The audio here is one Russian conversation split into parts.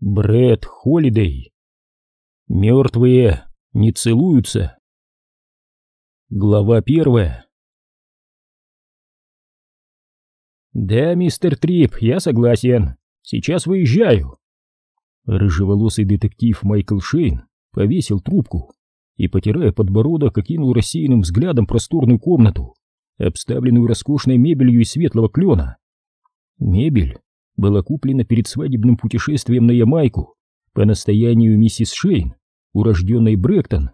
Брэд Холидей. Мертвые не целуются. Глава первая. Да, мистер Трип, я согласен. Сейчас выезжаю. Рыжеволосый детектив Майкл Шейн повесил трубку и, потирая подбородок, окинул рассеянным взглядом просторную комнату, обставленную роскошной мебелью из светлого клена. Мебель была куплена перед свадебным путешествием на Ямайку по настоянию миссис Шейн, урожденной Брэктон.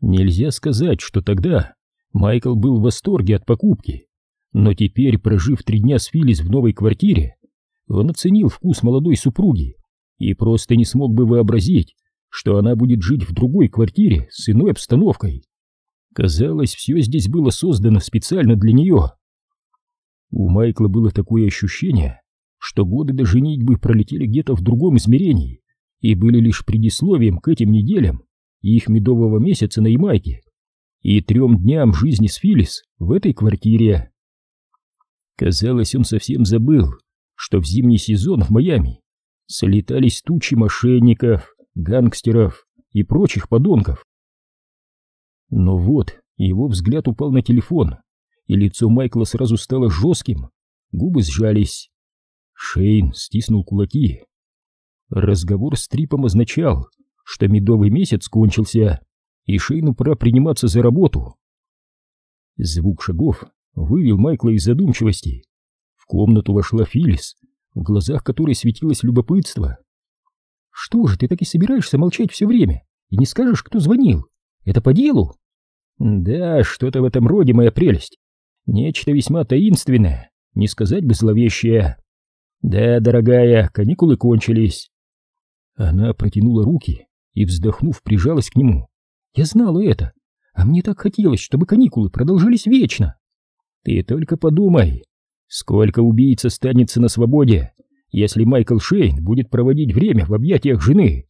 Нельзя сказать, что тогда Майкл был в восторге от покупки, но теперь, прожив три дня с Филлис в новой квартире, он оценил вкус молодой супруги и просто не смог бы вообразить, что она будет жить в другой квартире с иной обстановкой. Казалось, все здесь было создано специально для нее. У Майкла было такое ощущение, что годы до женитьбы пролетели где-то в другом измерении и были лишь предисловием к этим неделям их медового месяца на Ямайке и трем дням жизни с Филлис в этой квартире. Казалось, он совсем забыл, что в зимний сезон в Майами слетались тучи мошенников, гангстеров и прочих подонков. Но вот его взгляд упал на телефон, и лицо Майкла сразу стало жестким, губы сжались. Шейн стиснул кулаки. Разговор с Трипом означал, что медовый месяц кончился, и Шейну пора приниматься за работу. Звук шагов вывел Майкла из задумчивости. В комнату вошла Филлис, в глазах которой светилось любопытство. «Что же, ты так и собираешься молчать все время и не скажешь, кто звонил? Это по делу?» «Да, что-то в этом роде, моя прелесть. Нечто весьма таинственное, не сказать бы зловещее. «Да, дорогая, каникулы кончились». Она протянула руки и, вздохнув, прижалась к нему. «Я знала это, а мне так хотелось, чтобы каникулы продолжались вечно». «Ты только подумай, сколько убийц останется на свободе, если Майкл Шейн будет проводить время в объятиях жены».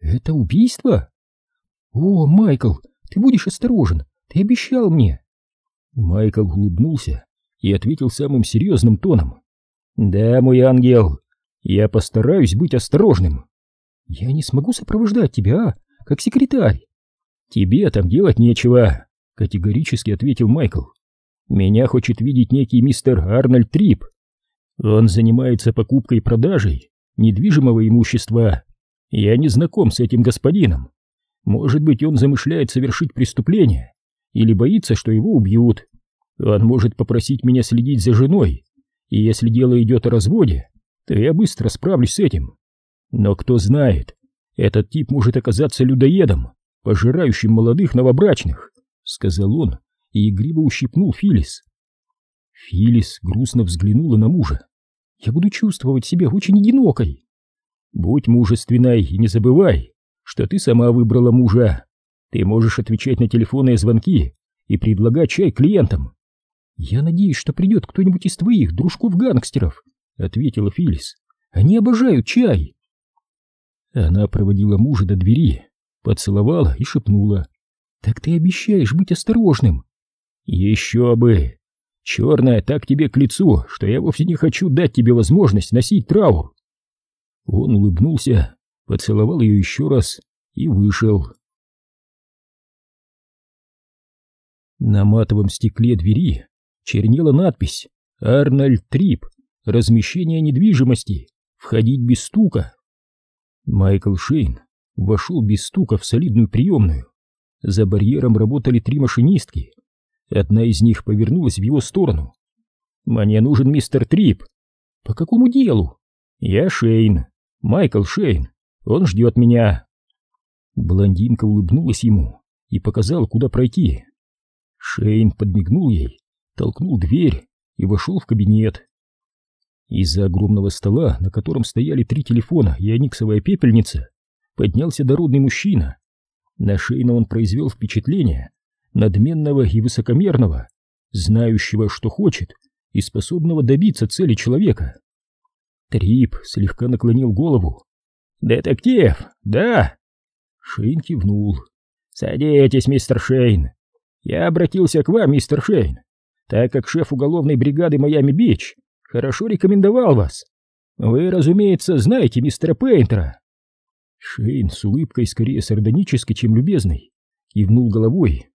«Это убийство?» «О, Майкл, ты будешь осторожен, ты обещал мне». Майкл улыбнулся и ответил самым серьезным тоном. «Да, мой ангел, я постараюсь быть осторожным. Я не смогу сопровождать тебя, а? Как секретарь». «Тебе там делать нечего», — категорически ответил Майкл. «Меня хочет видеть некий мистер Арнольд Трип. Он занимается покупкой и продажей недвижимого имущества. Я не знаком с этим господином. Может быть, он замышляет совершить преступление или боится, что его убьют. Он может попросить меня следить за женой и если дело идет о разводе, то я быстро справлюсь с этим. Но кто знает, этот тип может оказаться людоедом, пожирающим молодых новобрачных, сказал он и игриво ущипнул Филис. Филис грустно взглянула на мужа. Я буду чувствовать себя очень одинокой. Будь мужественной и не забывай, что ты сама выбрала мужа. Ты можешь отвечать на телефонные звонки и предлагать чай клиентам. «Я надеюсь, что придет кто-нибудь из твоих дружков-гангстеров», — ответила Филлис. «Они обожают чай». Она проводила мужа до двери, поцеловала и шепнула. «Так ты обещаешь быть осторожным?» «Еще бы! Черная так тебе к лицу, что я вовсе не хочу дать тебе возможность носить траур!» Он улыбнулся, поцеловал ее еще раз и вышел. На матовом стекле двери чернела надпись «Арнольд Трип. Размещение недвижимости. Входить без стука». Майкл Шейн вошел без стука в солидную приемную. За барьером работали три машинистки. Одна из них повернулась в его сторону. «Мне нужен мистер Трип». «По какому делу?» «Я Шейн. Майкл Шейн. Он ждет меня». Блондинка улыбнулась ему и показала, куда пройти. Шейн подмигнул ей толкнул дверь и вошел в кабинет. Из-за огромного стола, на котором стояли три телефона и аниксовая пепельница, поднялся дородный мужчина. На шейно он произвел впечатление надменного и высокомерного, знающего, что хочет, и способного добиться цели человека. Трип слегка наклонил голову. «Детектив, да?» Шейн кивнул. «Садитесь, мистер Шейн. Я обратился к вам, мистер Шейн, так как шеф уголовной бригады Майами-Бич хорошо рекомендовал вас. Вы, разумеется, знаете мистера Пейнтера. Шейн с улыбкой скорее сардонической, чем любезной, кивнул головой.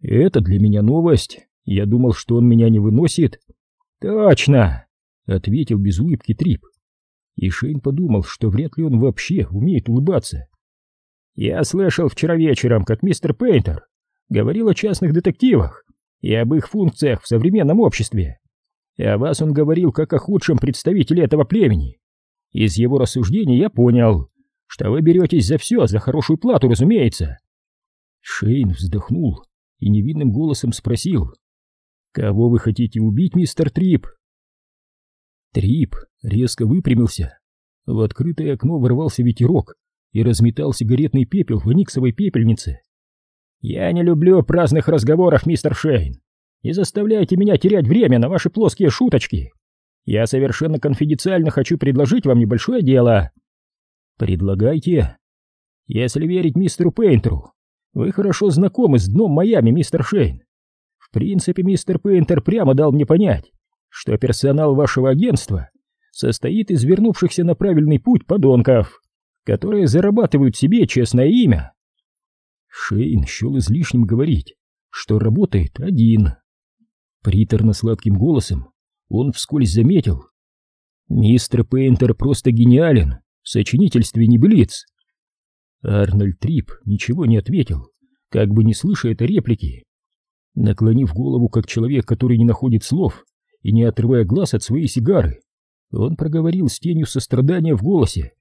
Это для меня новость. Я думал, что он меня не выносит. Точно, ответил без улыбки Трип. И Шейн подумал, что вряд ли он вообще умеет улыбаться. Я слышал вчера вечером, как мистер Пейнтер говорил о частных детективах и об их функциях в современном обществе. И о вас он говорил как о худшем представителе этого племени. Из его рассуждений я понял, что вы беретесь за все, за хорошую плату, разумеется. Шейн вздохнул и невинным голосом спросил, «Кого вы хотите убить, мистер Трип?» Трип резко выпрямился. В открытое окно ворвался ветерок и разметал сигаретный пепел в аниксовой пепельнице. «Я не люблю праздных разговоров, мистер Шейн. Не заставляйте меня терять время на ваши плоские шуточки. Я совершенно конфиденциально хочу предложить вам небольшое дело». «Предлагайте». «Если верить мистеру Пейнтеру, вы хорошо знакомы с дном Майами, мистер Шейн. В принципе, мистер Пейнтер прямо дал мне понять, что персонал вашего агентства состоит из вернувшихся на правильный путь подонков, которые зарабатывают себе честное имя. Шейн счел излишним говорить, что работает один. Приторно-сладким голосом он вскользь заметил. Мистер Пейнтер просто гениален в сочинительстве небылиц. Арнольд Трип ничего не ответил, как бы не слыша этой реплики. Наклонив голову, как человек, который не находит слов, и не отрывая глаз от своей сигары, он проговорил с тенью сострадания в голосе.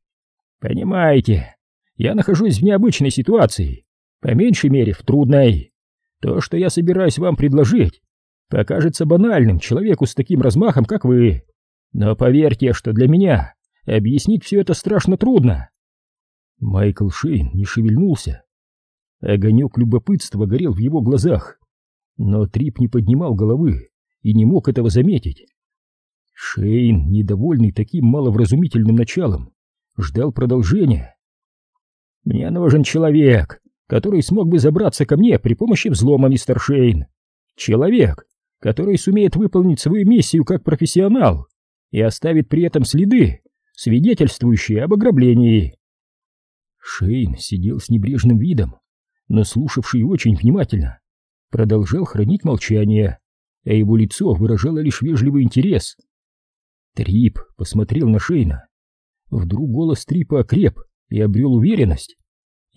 «Понимаете, я нахожусь в необычной ситуации, по меньшей мере в трудной. То, что я собираюсь вам предложить, покажется банальным человеку с таким размахом, как вы. Но поверьте, что для меня объяснить все это страшно трудно». Майкл Шейн не шевельнулся. Огонек любопытства горел в его глазах, но Трип не поднимал головы и не мог этого заметить. Шейн, недовольный таким маловразумительным началом, ждал продолжения. «Мне нужен человек, который смог бы забраться ко мне при помощи взлома, мистер Шейн. Человек, который сумеет выполнить свою миссию как профессионал и оставит при этом следы, свидетельствующие об ограблении». Шейн сидел с небрежным видом, но слушавший очень внимательно, продолжал хранить молчание, а его лицо выражало лишь вежливый интерес. Трип посмотрел на Шейна. Вдруг голос Трипа окреп и обрел уверенность.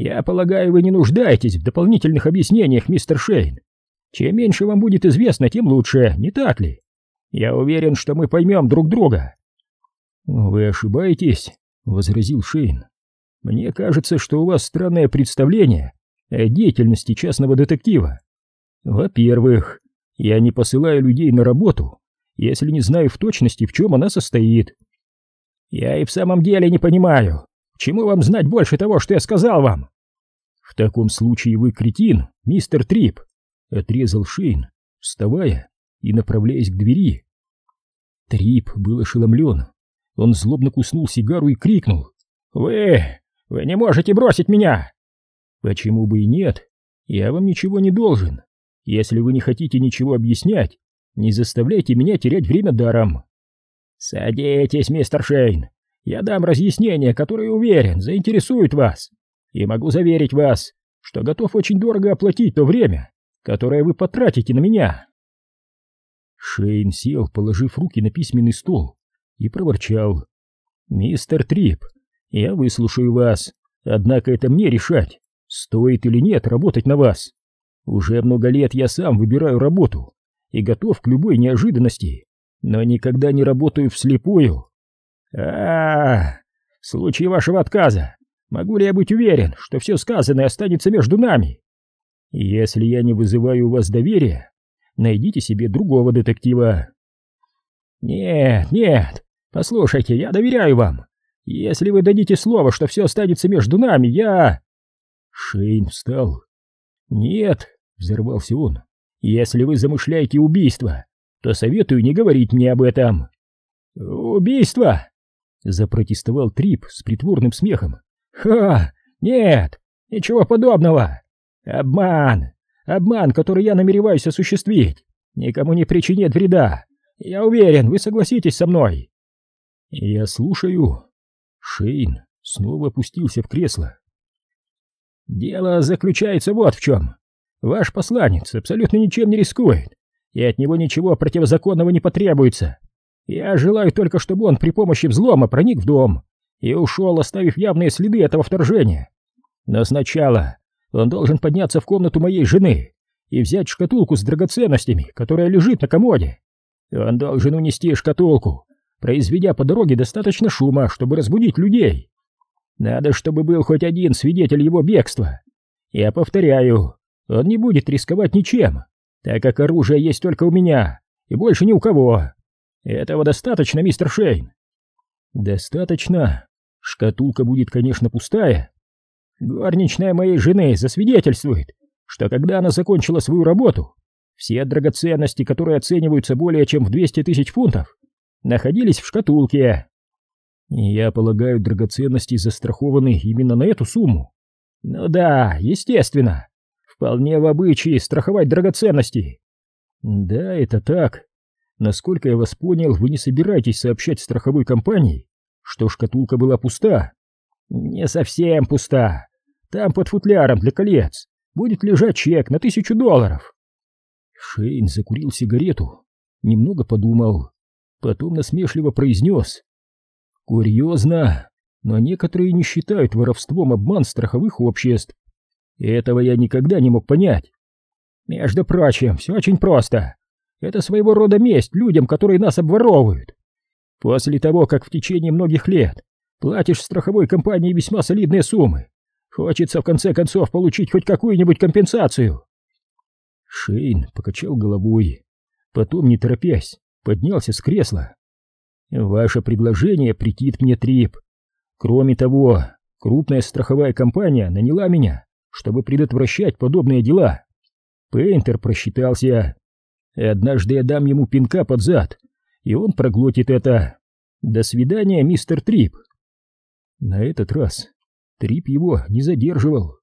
«Я полагаю, вы не нуждаетесь в дополнительных объяснениях, мистер Шейн. Чем меньше вам будет известно, тем лучше, не так ли? Я уверен, что мы поймем друг друга». «Вы ошибаетесь», — возразил Шейн. «Мне кажется, что у вас странное представление о деятельности частного детектива. Во-первых, я не посылаю людей на работу, если не знаю в точности, в чем она состоит. Я и в самом деле не понимаю, чему вам знать больше того, что я сказал вам. В таком случае вы кретин, мистер Трип, отрезал Шейн, вставая и направляясь к двери. Трип был ошеломлен. Он злобно куснул сигару и крикнул. «Вы... вы не можете бросить меня!» «Почему бы и нет? Я вам ничего не должен. Если вы не хотите ничего объяснять, не заставляйте меня терять время даром. Садитесь, мистер Шейн. Я дам разъяснения, которые, уверен, заинтересуют вас. И могу заверить вас, что готов очень дорого оплатить то время, которое вы потратите на меня. Шейн сел, положив руки на письменный стол, и проворчал. «Мистер Трип, я выслушаю вас, однако это мне решать, стоит или нет работать на вас. Уже много лет я сам выбираю работу и готов к любой неожиданности, но никогда не работаю вслепую. А, в случае вашего отказа могу ли я быть уверен, что все сказанное останется между нами? Если я не вызываю у вас доверия, найдите себе другого детектива. Нет, нет, послушайте, я доверяю вам. Если вы дадите слово, что все останется между нами, я... Шейн встал «Нет», — взорвался он, — «если вы замышляете убийство, то советую не говорить мне об этом». «Убийство?» — запротестовал Трип с притворным смехом. «Ха! Нет! Ничего подобного! Обман! Обман, который я намереваюсь осуществить! Никому не причинит вреда! Я уверен, вы согласитесь со мной!» «Я слушаю». Шейн снова опустился в кресло. «Дело заключается вот в чем. Ваш посланец абсолютно ничем не рискует, и от него ничего противозаконного не потребуется. Я желаю только, чтобы он при помощи взлома проник в дом и ушел, оставив явные следы этого вторжения. Но сначала он должен подняться в комнату моей жены и взять шкатулку с драгоценностями, которая лежит на комоде. Он должен унести шкатулку, произведя по дороге достаточно шума, чтобы разбудить людей. Надо, чтобы был хоть один свидетель его бегства. Я повторяю, он не будет рисковать ничем, так как оружие есть только у меня и больше ни у кого. Этого достаточно, мистер Шейн. Достаточно. Шкатулка будет, конечно, пустая. Горничная моей жены засвидетельствует, что когда она закончила свою работу, все драгоценности, которые оцениваются более чем в 200 тысяч фунтов, находились в шкатулке. Я полагаю, драгоценности застрахованы именно на эту сумму. Ну да, естественно. Вполне в обычае страховать драгоценности. Да, это так. Насколько я вас понял, вы не собираетесь сообщать страховой компании, что шкатулка была пуста? Не совсем пуста. Там под футляром для колец будет лежать чек на тысячу долларов. Шейн закурил сигарету, немного подумал, потом насмешливо произнес. Курьезно, но некоторые не считают воровством обман страховых обществ. Этого я никогда не мог понять. Между прочим, все очень просто. Это своего рода месть людям, которые нас обворовывают. После того, как в течение многих лет платишь страховой компании весьма солидные суммы, хочется в конце концов получить хоть какую-нибудь компенсацию. Шейн покачал головой, потом, не торопясь, поднялся с кресла. Ваше предложение претит мне трип. Кроме того, крупная страховая компания наняла меня, чтобы предотвращать подобные дела. Пейнтер просчитался. И однажды я дам ему пинка под зад, и он проглотит это. До свидания, мистер Трип. На этот раз Трип его не задерживал.